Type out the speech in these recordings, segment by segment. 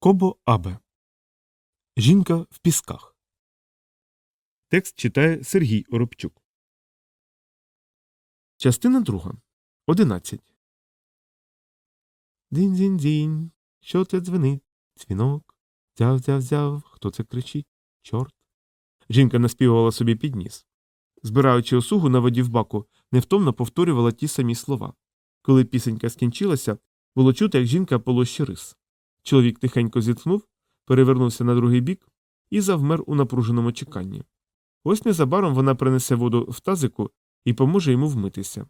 Кобо Абе. Жінка в пісках. Текст читає Сергій Оробчук. Частина друга. Одинадцять. Дінь-дінь-дінь. Що це дзвенить? Дзвінок. Дзяв-дзяв-дзяв. Хто це кричить? Чорт. Жінка наспівувала собі під ніс. Збираючи осугу на воді в баку, невтомно повторювала ті самі слова. Коли пісенька скінчилася, було чути, як жінка полощі рис. Чоловік тихенько зітхнув, перевернувся на другий бік і завмер у напруженому чеканні. Ось незабаром вона принесе воду в тазику і поможе йому вмитися.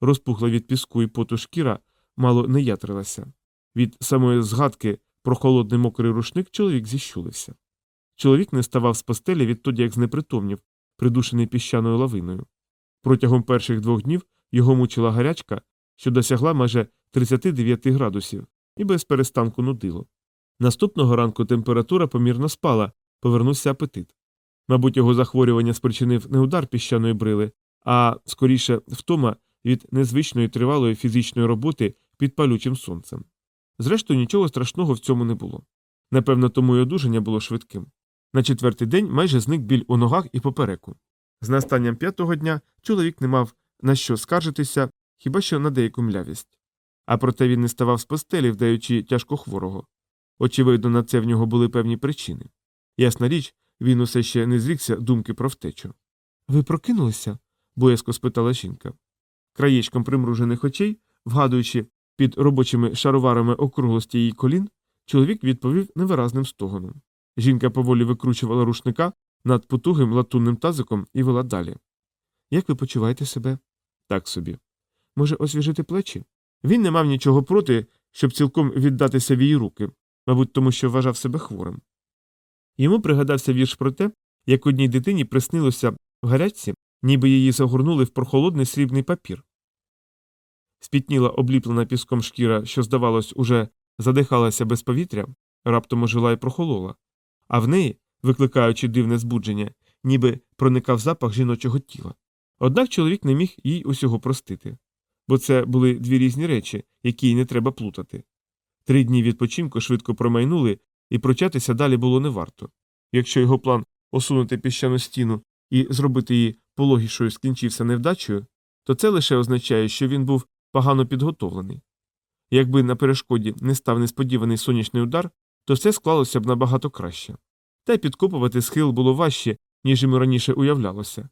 Розпухла від піску і поту шкіра мало не ятрилася. Від самої згадки про холодний мокрий рушник чоловік зіщулився. Чоловік не ставав з постелі відтоді, як знепритомнів, придушений піщаною лавиною. Протягом перших двох днів його мучила гарячка, що досягла майже 39 градусів, і без перестанку нудило. Наступного ранку температура помірно спала, повернувся апетит. Мабуть, його захворювання спричинив не удар піщаної брили, а скоріше втома від незвичної тривалої фізичної роботи під палючим сонцем. Зрештою, нічого страшного в цьому не було. Напевно, тому й одужання було швидким. На четвертий день майже зник біль у ногах і попереку. З настанням п'ятого дня чоловік не мав на що скаржитися, хіба що на деяку млявість. А проте він не ставав з постелі, вдаючи тяжко хворого. Очевидно, на це в нього були певні причини. Ясна річ, він усе ще не зрікся думки про втечу. Ви прокинулися? боязко спитала жінка. Краєчком примружених очей, вгадуючи під робочими шароварами округлості її колін, чоловік відповів невиразним стогоном. Жінка поволі викручувала рушника над потугим латунним тазиком і вела далі. Як ви почуваєте себе? Так собі. Може, освіжити плечі? Він не мав нічого проти, щоб цілком віддатися в її руки, мабуть, тому що вважав себе хворим. Йому пригадався вірш про те, як одній дитині приснилося в гарячці, ніби її загорнули в прохолодний срібний папір. Спітніла обліплена піском шкіра, що, здавалось, уже задихалася без повітря, раптом ожила і прохолола, а в неї, викликаючи дивне збудження, ніби проникав запах жіночого тіла. Однак чоловік не міг їй усього простити, бо це були дві різні речі, які й не треба плутати. Три дні відпочинку швидко промайнули, і прочатися далі було не варто. Якщо його план осунути піщану стіну і зробити її пологішою скінчився невдачею, то це лише означає, що він був погано підготовлений. Якби на перешкоді не став несподіваний сонячний удар, то все склалося б набагато краще. Та й підкопувати схил було важче, ніж йому раніше уявлялося.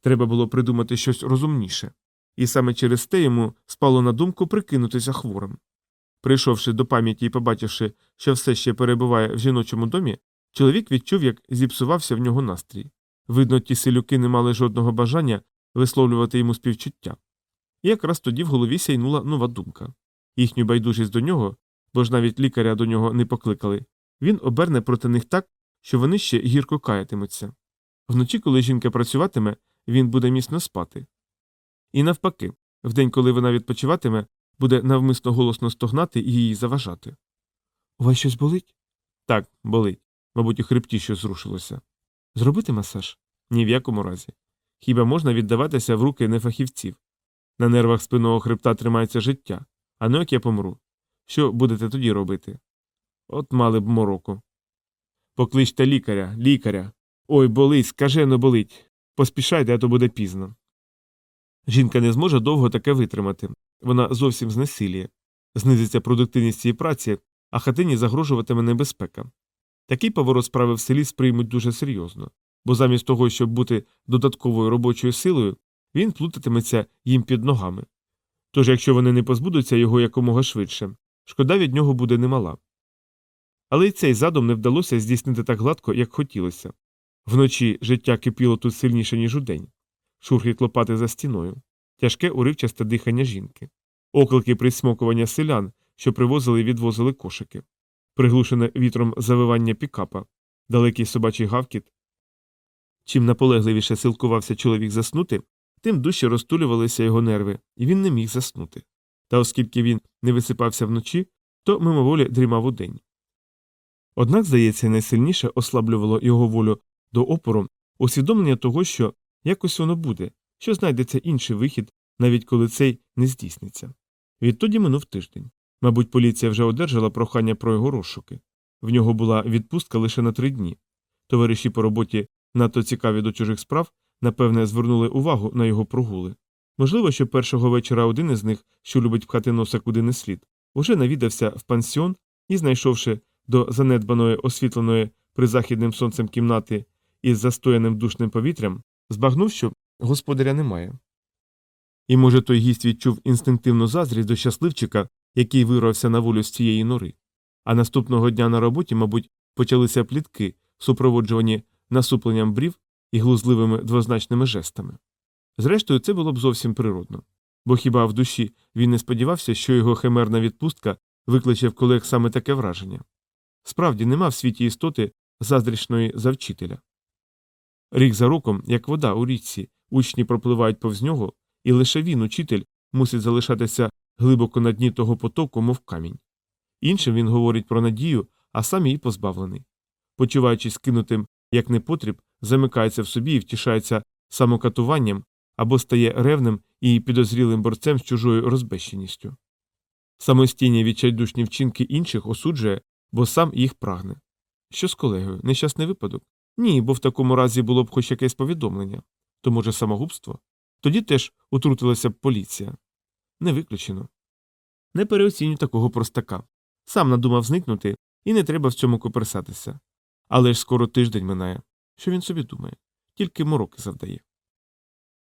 Треба було придумати щось розумніше, і саме через те йому спало на думку прикинутися хворим. Прийшовши до пам'яті і побачивши, що все ще перебуває в жіночому домі, чоловік відчув, як зіпсувався в нього настрій. Видно, ті селюки не мали жодного бажання висловлювати йому співчуття. І якраз тоді в голові сяйнула нова думка. Їхню байдужість до нього, бо ж навіть лікаря до нього не покликали, він оберне проти них так, що вони ще гірко каятимуться. Вночі, коли жінка працюватиме, він буде міцно спати. І навпаки, вдень, коли вона відпочиватиме, буде навмисно голосно стогнати і її заважати. У вас щось болить? Так, болить. Мабуть, у хребті щось зрушилося. Зробити масаж? Ні в якому разі. Хіба можна віддаватися в руки нефахівців? На нервах спинного хребта тримається життя, а ну як я помру. Що будете тоді робити? От мали б мороку. Покличте лікаря, лікаря. Ой, болить, скажено болить. Поспішайте, а то буде пізно. Жінка не зможе довго таке витримати. Вона зовсім знесиліє. Знизиться продуктивність цієї праці, а хатині загрожуватиме небезпека. Такий поворот справи в селі сприймуть дуже серйозно, бо замість того, щоб бути додатковою робочою силою, він плутатиметься їм під ногами. Тож, якщо вони не позбудуться його якомога швидше, шкода від нього буде немала. Але й цей задум не вдалося здійснити так гладко, як хотілося. Вночі життя кипіло тут сильніше, ніж удень. Шурхіт лопати за стіною, тяжке уривчасте дихання жінки, оклики присмокування селян, що привозили і відвозили кошики, приглушене вітром завивання пікапа, далекий собачий гавкіт. Чим наполегливіше силкувався чоловік заснути, тим дужче розтулювалися його нерви, і він не міг заснути. Та оскільки він не висипався вночі, то мимоволі дрімав удень. Однак, здається, найсильніше ослаблювало його волю до опору усвідомлення того, що якось воно буде, що знайдеться інший вихід, навіть коли цей не здійсниться. Відтоді минув тиждень. Мабуть, поліція вже одержала прохання про його розшуки. В нього була відпустка лише на три дні. Товариші по роботі, надто цікаві до чужих справ, напевне, звернули увагу на його прогули. Можливо, що першого вечора один із них, що любить пхати носа куди не слід, уже навідався в пансіон і, знайшовши до занедбаної освітленої призахідним сонцем кімнати із застояним душним повітрям, збагнув, що господаря немає. І, може, той гість відчув інстинктивну заздрість до щасливчика, який вирвався на волю з цієї нори. А наступного дня на роботі, мабуть, почалися плітки, супроводжувані насупленням брів і глузливими двозначними жестами. Зрештою, це було б зовсім природно, бо хіба в душі він не сподівався, що його химерна відпустка викличе в колег саме таке враження. Справді нема в світі істоти заздрішної за вчителя. Рік за роком, як вода у річці, учні пропливають повз нього, і лише він, учитель, мусить залишатися глибоко на дні того потоку, мов камінь. Іншим він говорить про надію, а сам її позбавлений. Почуваючись кинутим як непотріб, замикається в собі і втішається самокатуванням або стає ревним і підозрілим борцем з чужою розбещеністю. Самостійні відчайдушні вчинки інших осуджує, бо сам їх прагне. Що з колегою? Нещасний випадок? Ні, бо в такому разі було б хоч якесь повідомлення. То, може, самогубство? Тоді теж утрутилася б поліція. Не виключено. Не переоцінюй такого простака. Сам надумав зникнути, і не треба в цьому коперсатися. Але ж скоро тиждень минає. Що він собі думає? Тільки мороки завдає.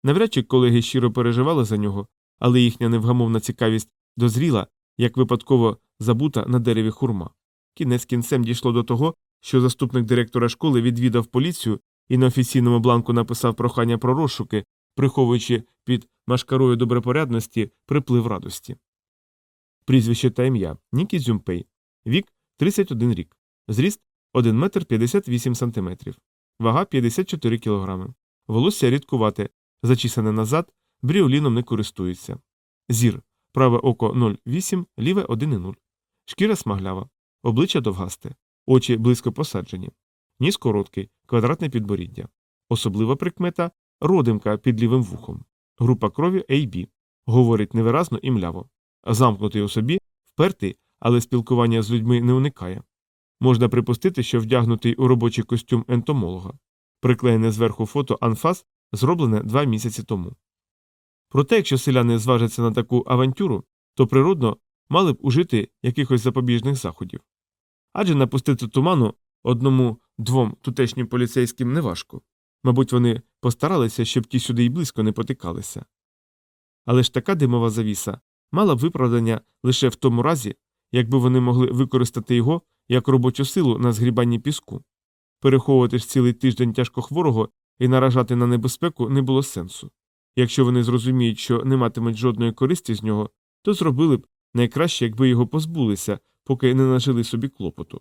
Навряд чи колеги щиро переживали за нього, але їхня невгамовна цікавість дозріла, як випадково забута на дереві хурма. Кінець кінцем дійшло до того, що заступник директора школи відвідав поліцію і на офіційному бланку написав прохання про розшуки, приховуючи під машкарою добропорядності приплив радості. Прізвище та ім'я Нікі Зюмпей. Вік 31 рік. Зріст 1 метр 58 сантиметрів. Вага 54 кілограми. Волосся рідкувате, зачісане назад, бріоліном не користується. Зір. Праве око 0,8, ліве 1,0. Шкіра смаглява. Обличчя довгасте. Очі близько посаджені. Ніс короткий, квадратне підборіддя. Особлива прикмета родимка під лівим вухом. Група крові AB. Говорить невиразно і мляво. Замкнутий у собі, впертий, але спілкування з людьми не уникає. Можна припустити, що вдягнутий у робочий костюм ентомолога. Приклеєне зверху фото анфас зроблене два місяці тому. Проте, якщо селяни зважаться на таку авантюру, то природно мали б ужити якихось запобіжних заходів. Адже напустити туману одному двом тутешнім поліцейським неважко. Мабуть, вони постаралися, щоб ті сюди й близько не потикалися. Але ж така димова завіса мала б виправдання лише в тому разі, якби вони могли використати його як робочу силу на згрібанні піску. Переховувати ж цілий тиждень тяжкохворого і наражати на небезпеку не було сенсу. Якщо вони зрозуміють, що не матимуть жодної користі з нього, то зробили б найкраще, якби його позбулися, поки не нажили собі клопоту.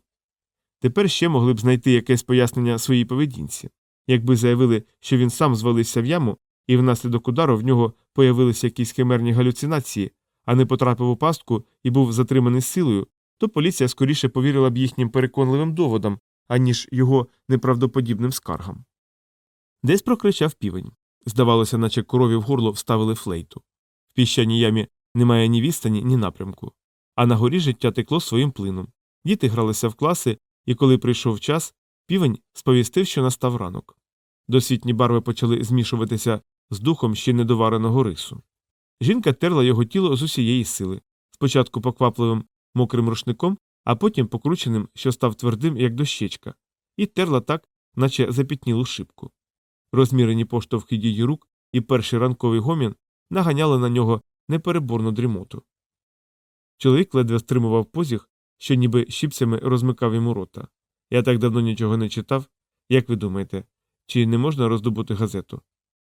Тепер ще могли б знайти якесь пояснення своїй поведінці, якби заявили, що він сам звалився в яму, і внаслідок удару в нього появилися якісь химерні галюцинації, а не потрапив у пастку і був затриманий силою, то поліція скоріше повірила б їхнім переконливим доводам, аніж його неправдоподібним скаргам. Десь прокричав півень. Здавалося, наче корові в горло вставили флейту. В піщаній ямі немає ні відстані, ні напрямку. А на горі життя текло своїм плином. Діти гралися в класи, і коли прийшов час, півень сповістив, що настав ранок. Досвітні барви почали змішуватися з духом ще недовареного рису. Жінка терла його тіло з усієї сили, спочатку поквапливим мокрим рушником, а потім покрученим, що став твердим, як дощечка, і терла так, наче запітнілу шибку. Розмірені поштовхи її рук і перший ранковий гомін наганяли на нього непереборну дрімоту. Чоловік ледве стримував позіг, що ніби щипцями розмикав йому рота. Я так давно нічого не читав. Як ви думаєте, чи не можна роздобути газету?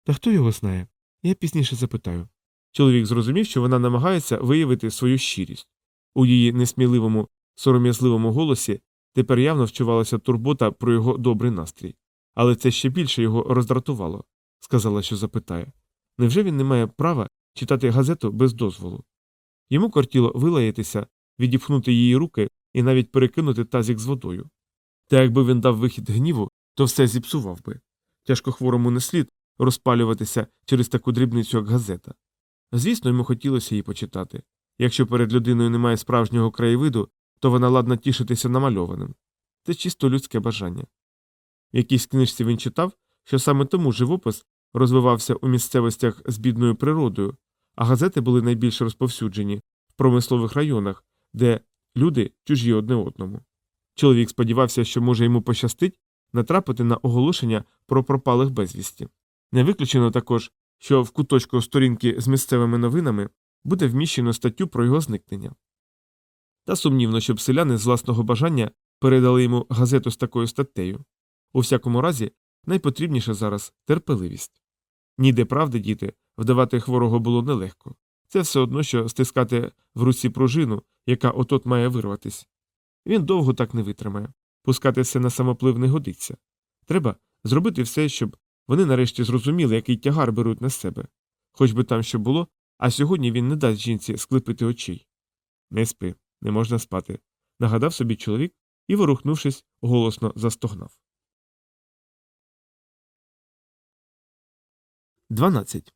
Та хто його знає? Я пізніше запитаю. Чоловік зрозумів, що вона намагається виявити свою щирість. У її несміливому, сором'язливому голосі тепер явно вчувалася турбота про його добрий настрій. Але це ще більше його роздратувало, сказала, що запитає. Невже він не має права читати газету без дозволу? Йому кортіло вилаятися, відіпхнути її руки і навіть перекинути тазік з водою. Та якби він дав вихід гніву, то все зіпсував би. Тяжкохворому не слід розпалюватися через таку дрібницю, як газета. Звісно, йому хотілося її почитати. Якщо перед людиною немає справжнього краєвиду, то вона ладна тішитися намальованим. це чисто людське бажання. В якійсь книжці він читав, що саме тому живопис розвивався у місцевостях з бідною природою, а газети були найбільш розповсюджені в промислових районах, де люди чужі одне одному. Чоловік сподівався, що може йому пощастить натрапити на оголошення про пропалих безвісті. Не виключено також, що в куточку сторінки з місцевими новинами буде вміщено статтю про його зникнення. Та сумнівно, щоб селяни з власного бажання передали йому газету з такою статтею. У всякому разі, найпотрібніше зараз терпеливість. Ніде правди, діти, вдавати хворого було нелегко. Це все одно, що стискати в руці пружину, яка отот має вирватись. Він довго так не витримає. Пускати все на самоплив не годиться. Треба зробити все, щоб вони нарешті зрозуміли, який тягар беруть на себе. Хоч би там що було, а сьогодні він не дасть жінці склепити очей. Не спи, не можна спати, нагадав собі чоловік і, ворухнувшись, голосно застогнав. 12.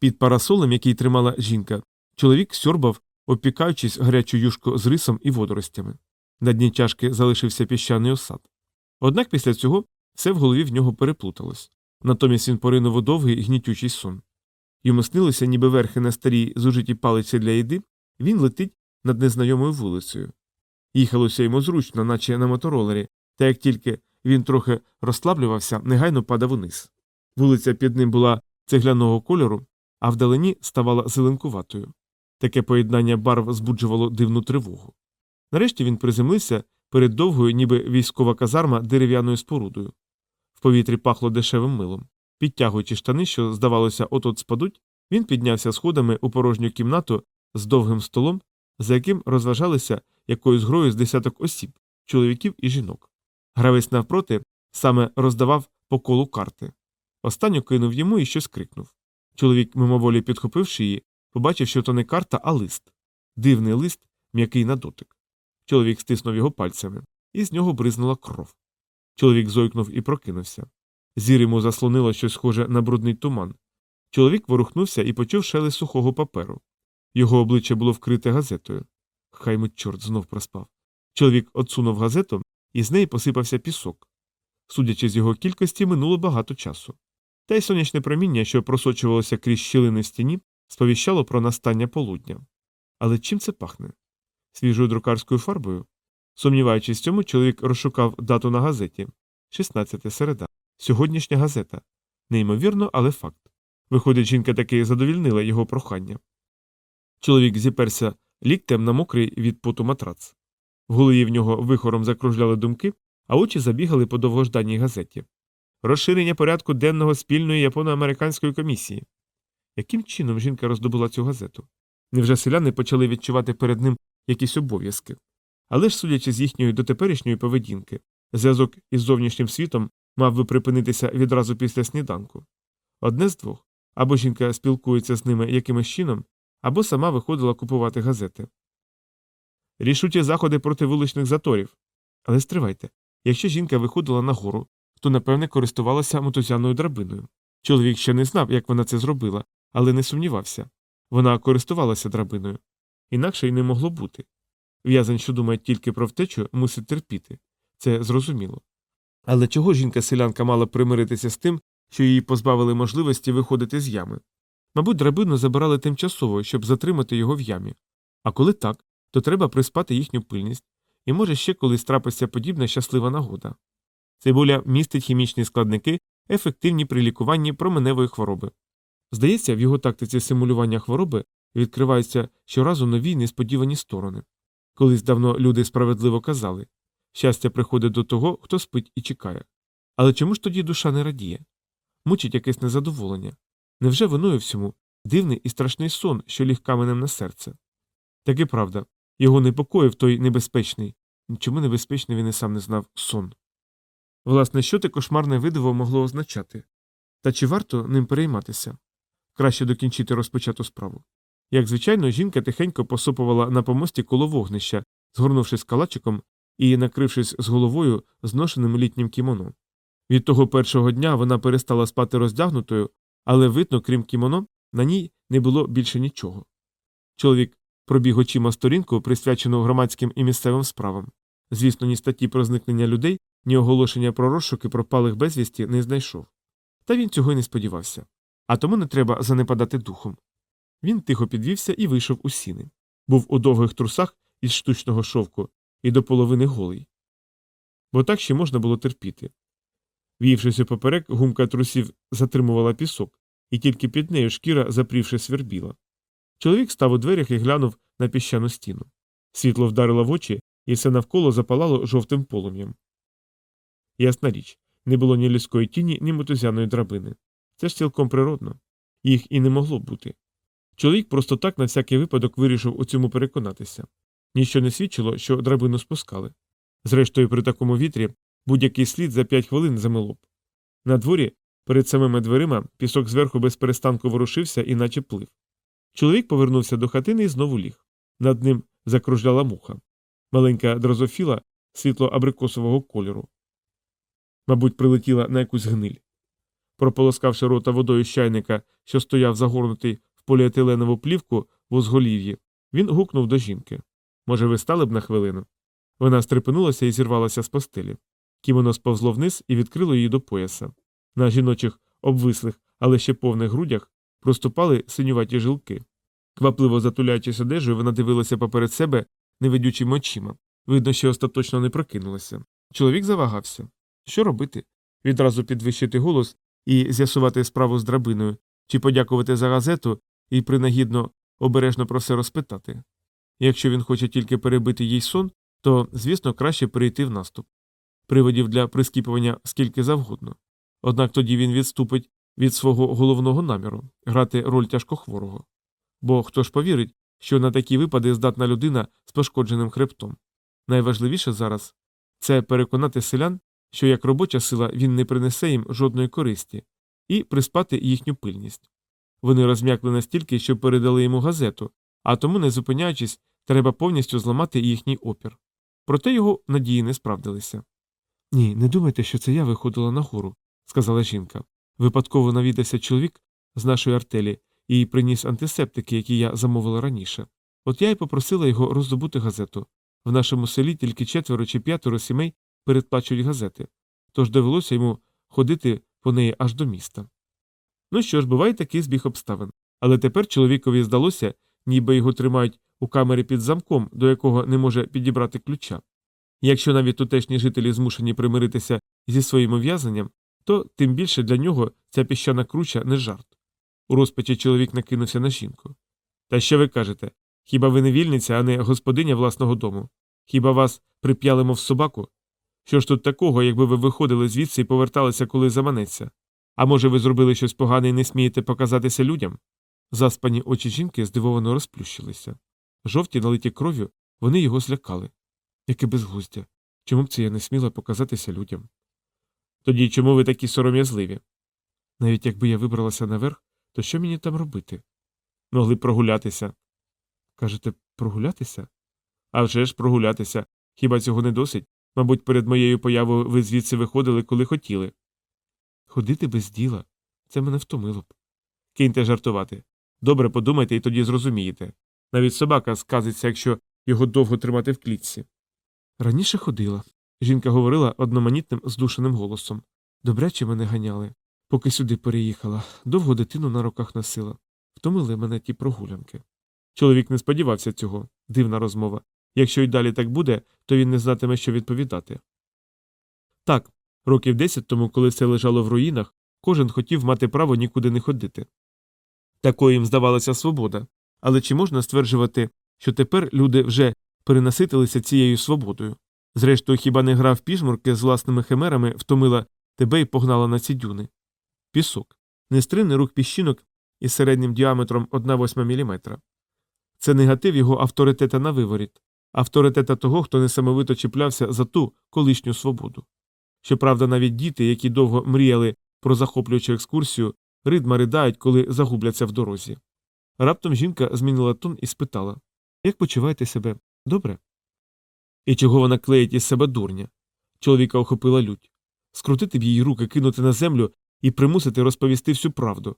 Під парасолем, який тримала жінка, чоловік сьорбав, опікаючись гарячу юшку з рисом і водоростями. На дні чашки залишився піщаний осад. Однак після цього все в голові в нього переплуталось. Натомість він поринув у довгий гнітючий сон. Йому снилося, ніби верхи на старій зужитій палиці для їди, він летить над незнайомою вулицею. Їхалося йому зручно, наче на моторолері, та як тільки він трохи розслаблювався, негайно падав униз. Вулиця під ним була цегляного кольору, а вдалині ставала зеленкуватою. Таке поєднання барв збуджувало дивну тривогу. Нарешті він приземлився перед довгою, ніби військова казарма дерев'яною спорудою. В повітрі пахло дешевим милом. Підтягуючи штани, що, здавалося, от-от спадуть, він піднявся сходами у порожню кімнату з довгим столом, за яким розважалися якоюсь грою з десяток осіб, чоловіків і жінок. Гравець навпроти саме роздавав по колу карти. Останню кинув йому і щось крикнув. Чоловік, мимоволі підхопивши її, побачив, що то не карта, а лист. Дивний лист, м'який на дотик. Чоловік стиснув його пальцями, і з нього бризнула кров. Чоловік зойкнув і прокинувся. Зір йому заслонило щось схоже на брудний туман. Чоловік ворухнувся і почув шелест сухого паперу. Його обличчя було вкрите газетою. Хай му чорт знов проспав. Чоловік отсунув газету, і з неї посипався пісок. Судячи з його кількості, минуло багато часу. Та й сонячне проміння, що просочувалося крізь щілини в стіні, сповіщало про настання полудня. Але чим це пахне? Свіжою друкарською фарбою? Сумніваючись в цьому, чоловік розшукав дату на газеті 16 середа. Сьогоднішня газета. Неймовірно, але факт. Виходить, жінка таки задовільнила його прохання. Чоловік зіперся ліктем на мокрий від поту матрац. В голові в нього вихором закружляли думки, а очі забігали по довгожданій газеті. Розширення порядку денного спільної японо-американської комісії. Яким чином жінка роздобула цю газету? Невже селяни почали відчувати перед ним якісь обов'язки? Але ж, судячи з їхньої дотеперішньої поведінки, зв'язок із зовнішнім світом мав би припинитися відразу після сніданку. Одне з двох або жінка спілкується з ними якимось чином, або сама виходила купувати газети. Рішучі заходи проти вуличних заторів. Але стривайте якщо жінка виходила на гору, то, напевне, користувалася мотузяною драбиною. Чоловік ще не знав, як вона це зробила, але не сумнівався. Вона користувалася драбиною. Інакше й не могло бути. В'язень, що думає тільки про втечу, мусить терпіти. Це зрозуміло. Але чого жінка селянка мала примиритися з тим, що її позбавили можливості виходити з ями? Мабуть, драбину забирали тимчасово, щоб затримати його в ямі. А коли так, то треба приспати їхню пильність, і може ще колись трапиться подібна щаслива нагода. Цибуля містить хімічні складники, ефективні при лікуванні променевої хвороби. Здається, в його тактиці симулювання хвороби відкриваються щоразу нові несподівані сторони. Колись давно люди справедливо казали щастя приходить до того, хто спить і чекає. Але чому ж тоді душа не радіє? Мучить якесь незадоволення. Невже виною всьому дивний і страшний сон, що ліг каменем на серце? Таки правда, його непокоїв той небезпечний, чому небезпечний він і сам не знав сон. Власне, що те кошмарне видиво могло означати? Та чи варто ним перейматися? Краще докінчити розпочату справу. Як звичайно, жінка тихенько посопувала на помості коло вогнища, згорнувшись калачиком і накрившись з головою зношеним літнім кімоно. Від того першого дня вона перестала спати роздягнутою, але видно, крім кімоно, на ній не було більше нічого. Чоловік пробіг очима сторінку, присвячену громадським і місцевим справам. Звісно, ні статті про зникнення людей, ні оголошення про розшуки пропалих безвісті не знайшов. Та він цього й не сподівався. А тому не треба занепадати духом. Він тихо підвівся і вийшов у сіни. Був у довгих трусах із штучного шовку і до половини голий. Бо так ще можна було терпіти. В'ївшись поперек, гумка трусів затримувала пісок, і тільки під нею шкіра, запрівши, свербіла. Чоловік став у дверях і глянув на піщану стіну. Світло вдарило в очі, і все навколо запалало жовтим полум'ям. Ясна річ, не було ні людської тіні, ні мотузяної драбини. Це ж цілком природно. Їх і не могло бути. Чоловік просто так на всякий випадок вирішив у цьому переконатися. Ніщо не свідчило, що драбину спускали. Зрештою, при такому вітрі будь-який слід за п'ять хвилин замило б. На дворі, перед самими дверима, пісок зверху без перестанку ворушився і наче плив. Чоловік повернувся до хатини і знову ліг. Над ним закружляла муха. Маленька дрозофіла світло абрикосового кольору. Мабуть, прилетіла на якусь гниль. Прополоскавши рота водою з чайника, що стояв загорнутий в поліетиленову плівку в узголів'ї, він гукнув до жінки. Може, ви стали б на хвилину? Вона стрепенулася і зірвалася з постелі. Кімоно сповзло вниз і відкрило її до пояса. На жіночих, обвислих, але ще повних грудях проступали синюваті жилки. Квапливо затуляючись одежею, вона дивилася поперед себе невидючими очима. Видно, що остаточно не прокинулася. Чоловік завагався. Що робити? Відразу підвищити голос і з'ясувати справу з драбиною, чи подякувати за газету і принагідно обережно про все розпитати. Якщо він хоче тільки перебити їй сон, то, звісно, краще перейти в наступ. Приводів для прискіпування скільки завгодно. Однак тоді він відступить від свого головного наміру грати роль тяжкохворого. Бо хто ж повірить, що на такі випади здатна людина з пошкодженим хребтом. Найважливіше зараз це переконати селян, що як робоча сила він не принесе їм жодної користі, і приспати їхню пильність. Вони розм'якли настільки, що передали йому газету, а тому, не зупиняючись, треба повністю зламати їхній опір. Проте його надії не справдилися. Ні, не думайте, що це я виходила нагору, сказала жінка. Випадково навідався чоловік з нашої артелі і приніс антисептики, які я замовила раніше. От я й попросила його роздобути газету. В нашому селі тільки четверо чи п'ятеро сімей передплачують газети, тож довелося йому ходити по неї аж до міста. Ну що ж, буває такий збіг обставин. Але тепер чоловікові здалося, ніби його тримають у камері під замком, до якого не може підібрати ключа. Якщо навіть тутешні жителі змушені примиритися зі своїм ув'язанням, то тим більше для нього ця піщана круча не жарт. У розпачі чоловік накинувся на жінку. Та що ви кажете? Хіба ви не вільниця, а не господиня власного дому? Хіба вас прип'яли, мов собаку? Що ж тут такого, якби ви виходили звідси і поверталися, коли заманеться? А може, ви зробили щось погане і не смієте показатися людям? Заспані очі жінки здивовано розплющилися. Жовті, налиті кров'ю, вони його злякали. Яке безглуздя. Чому б це я не сміла показатися людям? Тоді чому ви такі сором'язливі? Навіть якби я вибралася наверх, то що мені там робити? Могли б прогулятися. Кажете, прогулятися? А вже ж прогулятися. Хіба цього не досить? Мабуть, перед моєю появою ви звідси виходили, коли хотіли. Ходити без діла. Це мене втомило б. Киньте жартувати. Добре подумайте і тоді зрозумієте. Навіть собака сказиться, якщо його довго тримати в клітці. Раніше ходила. Жінка говорила одноманітним здушеним голосом. Добряче мене ганяли. Поки сюди переїхала, довго дитину на руках носила. Втомили мене ті прогулянки. Чоловік не сподівався цього. Дивна розмова. Якщо й далі так буде, то він не знатиме, що відповідати. Так, років десять тому, коли все лежало в руїнах, кожен хотів мати право нікуди не ходити. Такою їм здавалася свобода. Але чи можна стверджувати, що тепер люди вже перенаситилися цією свободою? Зрештою, хіба не гра в піжмурки з власними химерами втомила тебе і погнала на ці дюни? Пісок. Нестримний рух піщинок із середнім діаметром 1,8 мм. Це негатив його авторитета на виворіт, авторитета того, хто несамовито чіплявся за ту колишню свободу. Щоправда, навіть діти, які довго мріяли про захоплюючу екскурсію, ридма ридають, коли загубляться в дорозі. Раптом жінка змінила тон і спитала Як почуваєте себе? Добре? І чого вона клеїть із себе дурня? Чоловіка охопила лють. Скрутити б її руки, кинути на землю і примусити розповісти всю правду.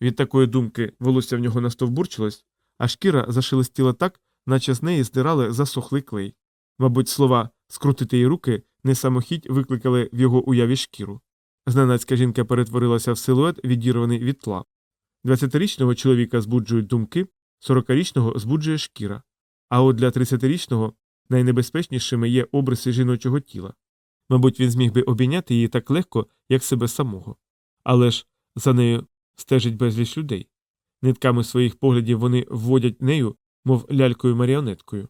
Від такої думки волосся в нього настовбурчилось, а шкіра зашелестіла так, наче з неї здирали засохлий клей. Мабуть, слова скрутити їй руки не самохідь викликали в його уяві шкіру. Зненацька жінка перетворилася в силует, відірваний від тла. Двадцятирічного чоловіка збуджують думки, сорокарічного збуджує шкіра. А от для тридцятирічного найнебезпечнішими є обриси жіночого тіла. Мабуть, він зміг би обійняти її так легко, як себе самого. Але ж за нею стежить безліч людей. Нитками своїх поглядів вони вводять нею, мов лялькою маріонеткою.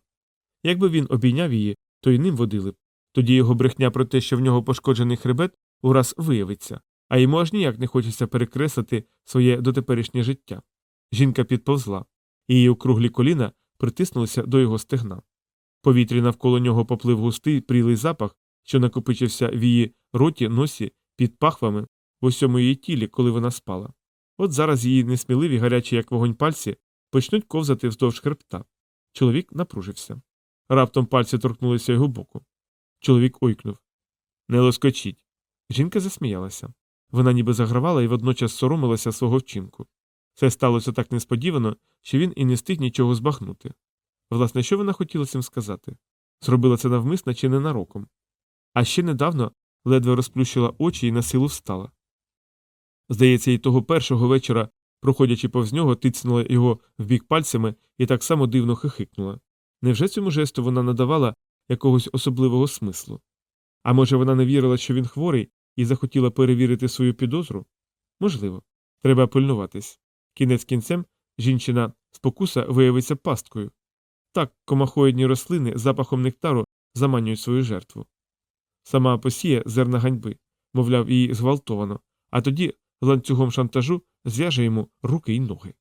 Якби він обійняв її, то й ним водили б. Тоді його брехня про те, що в нього пошкоджений хребет, ураз виявиться, а йому аж ніяк не хочеться перекреслити своє дотеперішнє життя. Жінка підповзла, її округлі коліна притиснулися до його стегна. Повітрі навколо нього поплив густий прілий запах, що накопичився в її роті, носі, під пахвами, в усьому її тілі, коли вона спала. От зараз її несміливі, гарячі, як вогонь пальці, почнуть ковзати вздовж хребта. Чоловік напружився. Раптом пальці торкнулися його боку. Чоловік ойкнув. Не лоскочіть. Жінка засміялася. Вона ніби загравала і водночас соромилася свого вчинку. Це сталося так несподівано, що він і не встиг нічого збагнути. Власне, що вона хотіла цим сказати? Зробила це навмисно чи ненароком. А ще недавно ледве розплющила очі і на силу встала. Здається, і того першого вечора, проходячи повз нього, тицнула його в бік пальцями і так само дивно хихикнула. Невже цьому жесту вона надавала якогось особливого смислу? А може, вона не вірила, що він хворий, і захотіла перевірити свою підозру? Можливо. Треба пильнуватись. Кінець кінцем жінчина спокуса виявиться пасткою. Так, комахоїдні рослини запахом нектару заманюють свою жертву. Сама посіє зерна ганьби, мовляв, її зґвалтовано, а тоді ланцюгом шантажу зв'яже йому руки й ноги.